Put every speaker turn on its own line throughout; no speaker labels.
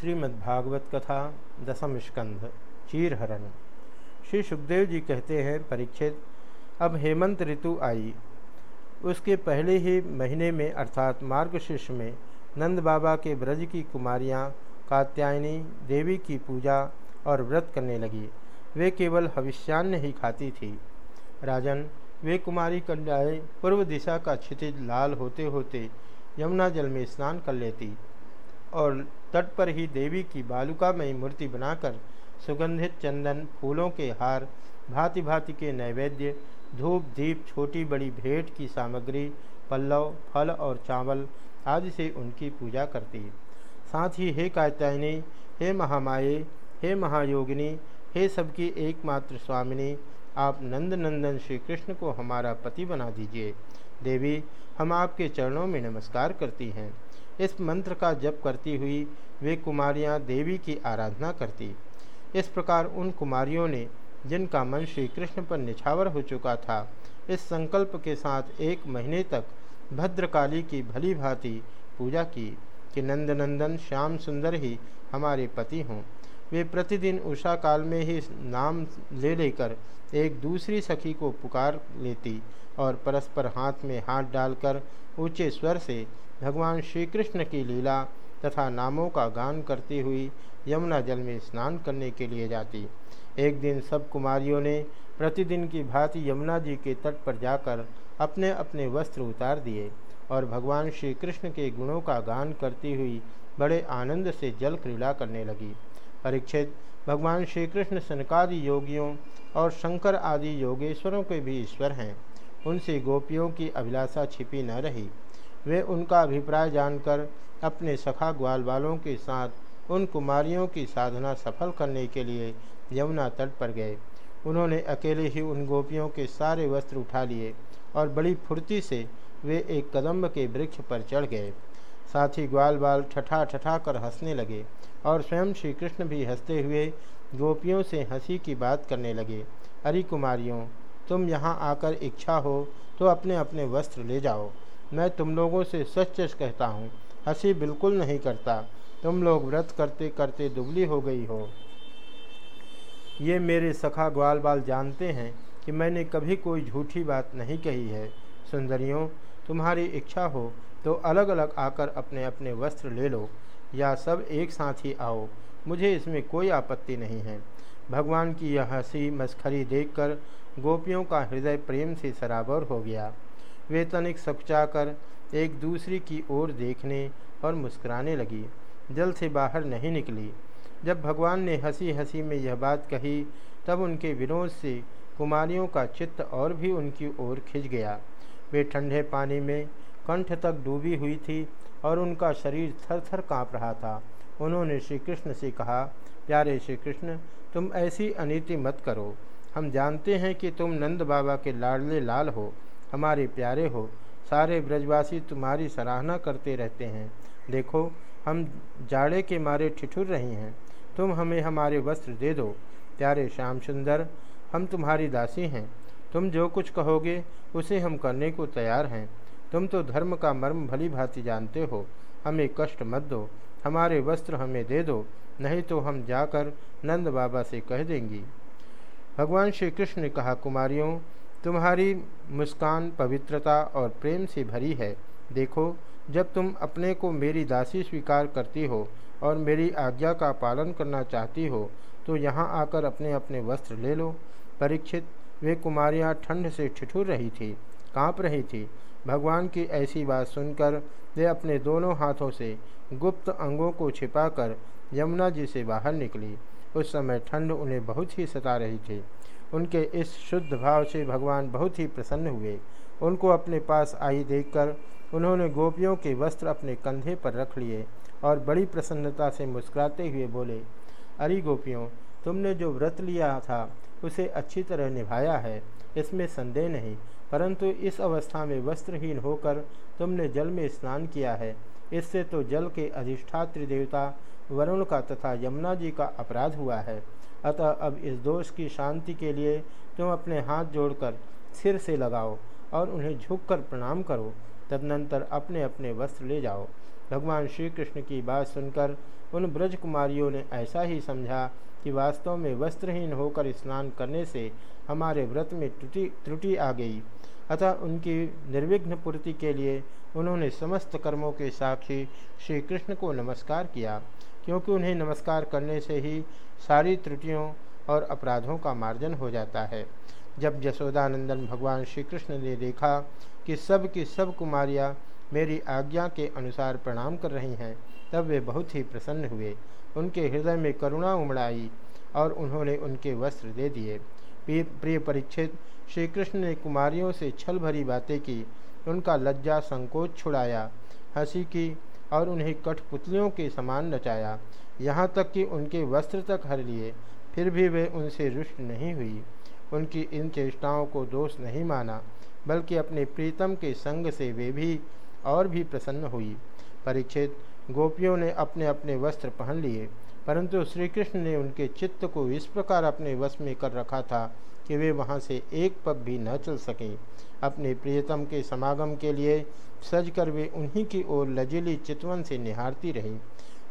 श्रीमद्भागवत कथा दसम स्कंध, चीरहरण। श्री सुखदेव जी कहते हैं, परीक्षित, अब हेमंत ऋतु आई। उसके पहले ही महीने में, अर्थात मार्गशीर्ष में, नंद बाबा के ब्रज की कुमारियाँ, कात्यायनी, देवी की पूजा और व्रत करने लगी। वे केवल हविष्यान्न ही खाती थी। राजन, वे कुमारी कन्याएँ पूर्व दिशा का क्षितिज लाल होते होते यमुना जल में स्नान कर लेती। और तट पर ही देवी की बालुकामयी मूर्ति बनाकर सुगंधित चंदन, फूलों के हार भांति भांति के नैवेद्य, धूप, दीप, छोटी बड़ी भेंट की सामग्री, पल्लव, फल और चावल आदि से उनकी पूजा करती। साथ ही हे कात्यायनी, हे महामाये, हे महायोगिनी, हे सबकी एकमात्र स्वामिनी, आप नंद नंदन श्री कृष्ण को हमारा पति बना दीजिए। देवी, हम आपके चरणों में नमस्कार करती हैं। इस मंत्र का जप करती हुई वे कुमारियाँ देवी की आराधना करती। इस प्रकार उन कुमारियों ने, जिनका मन श्री कृष्ण पर निछावर हो चुका था, इस संकल्प के साथ एक महीने तक भद्रकाली की भली भांति पूजा की कि नंदनंदन श्याम सुंदर ही हमारे पति हों। वे प्रतिदिन उषा काल में ही नाम ले लेकर एक दूसरी सखी को पुकार लेती और परस्पर हाथ में हाथ डालकर ऊँचे स्वर से भगवान श्री कृष्ण की लीला तथा नामों का गान करती हुई यमुना जल में स्नान करने के लिए जाती। एक दिन सब कुमारियों ने प्रतिदिन की भांति यमुना जी के तट पर जाकर अपने अपने वस्त्र उतार दिए और भगवान श्री कृष्ण के गुणों का गान करती हुई बड़े आनंद से जल क्रीड़ा करने लगी। परीक्षित, भगवान श्री कृष्ण सनकादि योगियों और शंकर आदि योगेश्वरों के भी ईश्वर हैं। उनसे गोपियों की अभिलाषा छिपी न रही। वे उनका अभिप्राय जानकर अपने सखा ग्वाल वालों के साथ उन कुमारियों की साधना सफल करने के लिए यमुना तट पर गए। उन्होंने अकेले ही उन गोपियों के सारे वस्त्र उठा लिए और बड़ी फुर्ती से वे एक कदम्ब के वृक्ष पर चढ़ गए। साथ ही ग्वाल बाल ठठा ठठा कर हंसने लगे और स्वयं श्री कृष्ण भी हँसते हुए गोपियों से हँसी की बात करने लगे। अरे कुमारियों, तुम यहाँ आकर इच्छा हो तो अपने अपने वस्त्र ले जाओ। मैं तुम लोगों से सच सच कहता हूँ, हँसी बिल्कुल नहीं करता। तुम लोग व्रत करते करते दुबली हो गई हो। ये मेरे सखा ग्वाल बाल जानते हैं कि मैंने कभी कोई झूठी बात नहीं कही है। सुंदरियों, तुम्हारी इच्छा हो तो अलग अलग आकर अपने अपने वस्त्र ले लो, या सब एक साथ ही आओ। मुझे इसमें कोई आपत्ति नहीं है। भगवान की यह हँसी मस्खरी देखकर गोपियों का हृदय प्रेम से सराबर हो गया। वे तनिक सकुचाकर एक दूसरी की ओर देखने और मुस्कुराने लगी। जल से बाहर नहीं निकली। जब भगवान ने हँसी हँसी में यह बात कही, तब उनके विरोध से कुमारियों का चित्त और भी उनकी ओर खिंच गया। वे ठंडे पानी में कंठ तक डूबी हुई थी और उनका शरीर थर थर काँप रहा था। उन्होंने श्री कृष्ण से कहा, प्यारे श्री कृष्ण तुम ऐसी अनिति मत करो। हम जानते हैं कि तुम नंद बाबा के लाडले लाल हो। हमारे प्यारे हो, सारे ब्रजवासी तुम्हारी सराहना करते रहते हैं। देखो, हम जाड़े के मारे ठिठुर रही हैं। तुम हमें हमारे वस्त्र दे दो। प्यारे श्याम सुंदर हम तुम्हारी दासी हैं। तुम जो कुछ कहोगे, उसे हम करने को तैयार हैं। तुम तो धर्म का मर्म भली भांति जानते हो। हमें कष्ट मत दो। हमारे वस्त्र हमें दे दो। नहीं तो हम जाकर नंद बाबा से कह देंगी। भगवान श्री कृष्ण ने कहा, कुमारियों तुम्हारी मुस्कान पवित्रता और प्रेम से भरी है। देखो, जब तुम अपने को मेरी दासी स्वीकार करती हो और मेरी आज्ञा का पालन करना चाहती हो तो यहाँ आकर अपने अपने वस्त्र ले लो। परीक्षित, वे कुमारियाँ ठंड से ठिठुर रही थी, काँप रही थी। भगवान की ऐसी बात सुनकर वे अपने दोनों हाथों से गुप्त अंगों को छिपाकर यमुना जी से बाहर निकली। उस समय ठंड उन्हें बहुत ही सता रही थी। उनके इस शुद्ध भाव से भगवान बहुत ही प्रसन्न हुए। उनको अपने पास आई देखकर उन्होंने गोपियों के वस्त्र अपने कंधे पर रख लिए और बड़ी प्रसन्नता से मुस्कुराते हुए बोले, अरे गोपियों, तुमने जो व्रत लिया था, उसे अच्छी तरह निभाया है। इसमें संदेह नहीं, परंतु इस अवस्था में वस्त्रहीन होकर तुमने जल में स्नान किया है। इससे तो जल के अधिष्ठात्र देवता वरुण का तथा यमुना जी का अपराध हुआ है। अतः अब इस दोष की शांति के लिए तुम अपने हाथ जोड़कर सिर से लगाओ और उन्हें झुककर प्रणाम करो। तदनंतर अपने अपने वस्त्र ले जाओ। भगवान श्री कृष्ण की बात सुनकर उन ब्रज कुमारियों ने ऐसा ही समझा कि वास्तव में वस्त्रहीन होकर स्नान करने से हमारे व्रत में त्रुटि त्रुटि आ गई। अतः उनकी निर्विघ्न पूर्ति के लिए उन्होंने समस्त कर्मों के साक्षी श्री कृष्ण को नमस्कार किया। क्योंकि उन्हें नमस्कार करने से ही सारी त्रुटियों और अपराधों का मार्जन हो जाता है। जब यशोदानंदन भगवान श्री कृष्ण ने देखा कि सब की सब कुमारियाँ मेरी आज्ञा के अनुसार प्रणाम कर रही हैं, तब वे बहुत ही प्रसन्न हुए। उनके हृदय में करुणा उमड़ाई और उन्होंने उनके वस्त्र दे दिए। प्रिय परीक्षित श्री कृष्ण ने कुमारियों से छल भरी बातें की। उनका लज्जा संकोच छुड़ाया। हँसी की और उन्हें कठपुतलियों के समान नचाया। यहाँ तक कि उनके वस्त्र तक हर लिए। फिर भी वे उनसे रुष्ट नहीं हुई। उनकी इन चेष्टाओं को दोष नहीं माना, बल्कि अपने प्रीतम के संग से वे भी और भी प्रसन्न हुई। परीक्षित, गोपियों ने अपने अपने वस्त्र पहन लिए, परंतु श्री कृष्ण ने उनके चित्त को इस प्रकार अपने वश में कर रखा था कि वे वहाँ से एक पग भी न चल सकें। अपने प्रियतम के समागम के लिए सज कर वे उन्हीं की ओर लजीली चितवन से निहारती रहीं।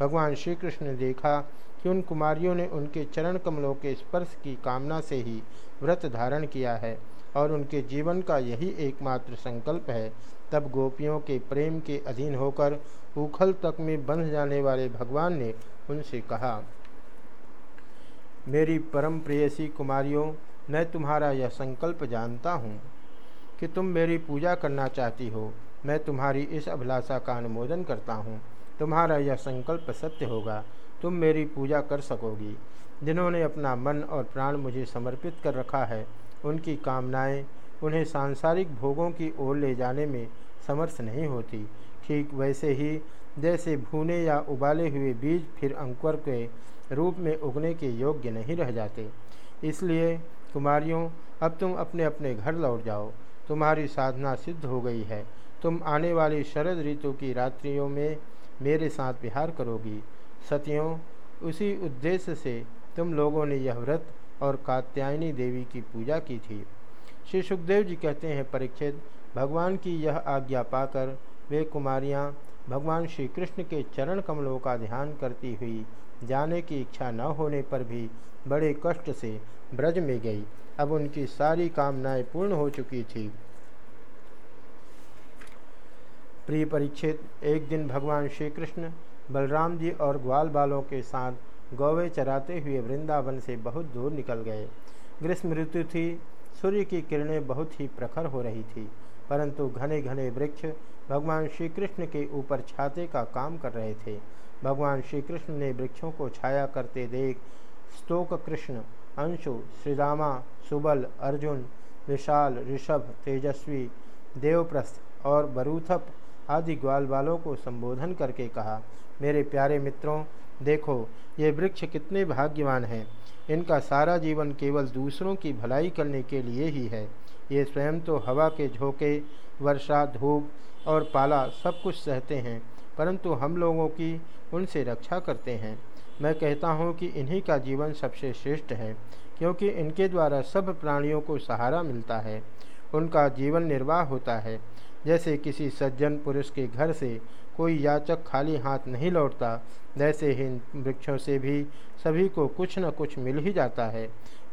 भगवान श्री कृष्ण ने देखा कि उन कुमारियों ने उनके चरण कमलों के स्पर्श की कामना से ही व्रत धारण किया है और उनके जीवन का यही एकमात्र संकल्प है। तब गोपियों के प्रेम के अधीन होकर उखल तक में बंध जाने वाले भगवान ने उनसे कहा, मेरी परम प्रेयसी कुमारियों मैं तुम्हारा यह संकल्प जानता हूँ कि तुम मेरी पूजा करना चाहती हो। मैं तुम्हारी इस अभिलाषा का अनुमोदन करता हूँ। तुम्हारा यह संकल्प सत्य होगा। तुम मेरी पूजा कर सकोगी। जिन्होंने अपना मन और प्राण मुझे समर्पित कर रखा है, उनकी कामनाएँ उन्हें सांसारिक भोगों की ओर ले जाने में समर्थ नहीं होती। ठीक वैसे ही जैसे भूने या उबाले हुए बीज फिर अंकुर के रूप में उगने के योग्य नहीं रह जाते। इसलिए कुमारियों, अब तुम अपने अपने घर लौट जाओ। तुम्हारी साधना सिद्ध हो गई है। तुम आने वाली शरद ऋतु की रात्रियों में मेरे साथ विहार करोगी। सतियों, उसी उद्देश्य से तुम लोगों ने यह व्रत और कात्यायनी देवी की पूजा की थी। श्री सुखदेव जी कहते हैं, परीक्षित, भगवान की यह आज्ञा पाकर वे कुमारियाँ भगवान श्री कृष्ण के चरण कमलों का ध्यान करती हुई जाने की इच्छा न होने पर भी बड़े कष्ट से ब्रज में गई। अब उनकी सारी कामनाएँ पूर्ण हो चुकी थी। प्रिय परीक्षित, एक दिन भगवान श्री कृष्ण बलराम जी और ग्वाल बालों के साथ गौवे चराते हुए वृंदावन से बहुत दूर निकल गए। ग्रीष्म ऋतु थी, सूर्य की किरणें बहुत ही प्रखर हो रही थी, परंतु घने घने वृक्ष भगवान श्री कृष्ण के ऊपर छाते का काम कर रहे थे। भगवान श्री कृष्ण ने वृक्षों को छाया करते देख स्तोक कृष्ण, अंशु, श्रीरामा, सुबल, अर्जुन, विशाल, ऋषभ, तेजस्वी, देवप्रस्थ और बरूथप आदि ग्वाल वालों को संबोधन करके कहा, मेरे प्यारे मित्रों, देखो, ये वृक्ष कितने भाग्यवान हैं। इनका सारा जीवन केवल दूसरों की भलाई करने के लिए ही है। ये स्वयं तो हवा के झोंके, वर्षा, धूप और पाला सब कुछ सहते हैं, परंतु हम लोगों की उनसे रक्षा करते हैं। मैं कहता हूँ कि इन्हीं का जीवन सबसे श्रेष्ठ है, क्योंकि इनके द्वारा सब प्राणियों को सहारा मिलता है। उनका जीवन निर्वाह होता है। जैसे किसी सज्जन पुरुष के घर से कोई याचक खाली हाथ नहीं लौटता, वैसे ही वृक्षों से भी सभी को कुछ न कुछ मिल ही जाता है।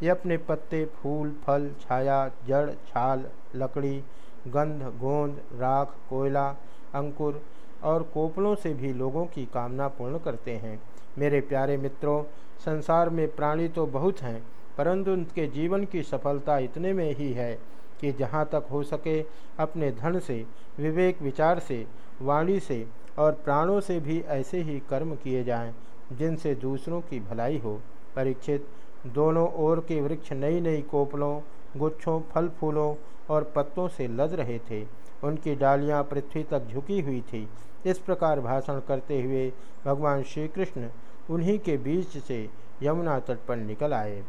ये अपने पत्ते, फूल, फल, छाया, जड़, छाल, लकड़ी गंध, गोंद, राख, कोयला, अंकुर और कोपलों से भी लोगों की कामना पूर्ण करते हैं। मेरे प्यारे मित्रों, संसार में प्राणी तो बहुत हैं, परंतु उनके जीवन की सफलता इतने में ही है कि जहाँ तक हो सके अपने धन से, विवेक विचार से, वाणी से और प्राणों से भी ऐसे ही कर्म किए जाएँ, जिनसे दूसरों की भलाई हो। परीक्षित, दोनों ओर के वृक्ष नई नई कोपलों, गुच्छों फल फूलों और पत्तों से लद रहे थे। उनकी डालियाँ पृथ्वी तक झुकी हुई थी। इस प्रकार भाषण करते हुए भगवान श्री कृष्ण उन्हीं के बीच से यमुना तट पर निकल आए।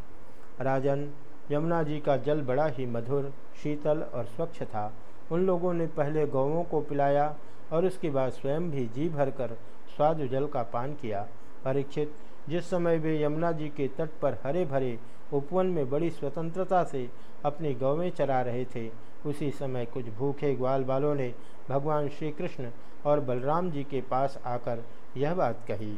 राजन, यमुना जी का जल बड़ा ही मधुर, शीतल और स्वच्छ था। उन लोगों ने पहले गौवों को पिलाया और उसके बाद स्वयं भी जी भरकर स्वाद जल का पान किया। परीक्षित, जिस समय वे यमुना जी के तट पर हरे भरे उपवन में बड़ी स्वतंत्रता से अपनी गौवें चरा रहे थे। उसी समय कुछ भूखे ग्वाल बालों ने भगवान श्री कृष्ण और बलराम जी के पास आकर यह बात कही।